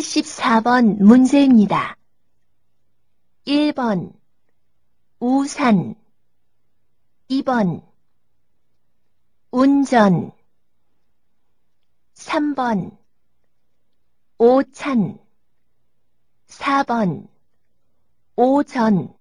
74번 문제입니다. 1번 우산. 2번 운전. 3번 오찬. 4번 오전.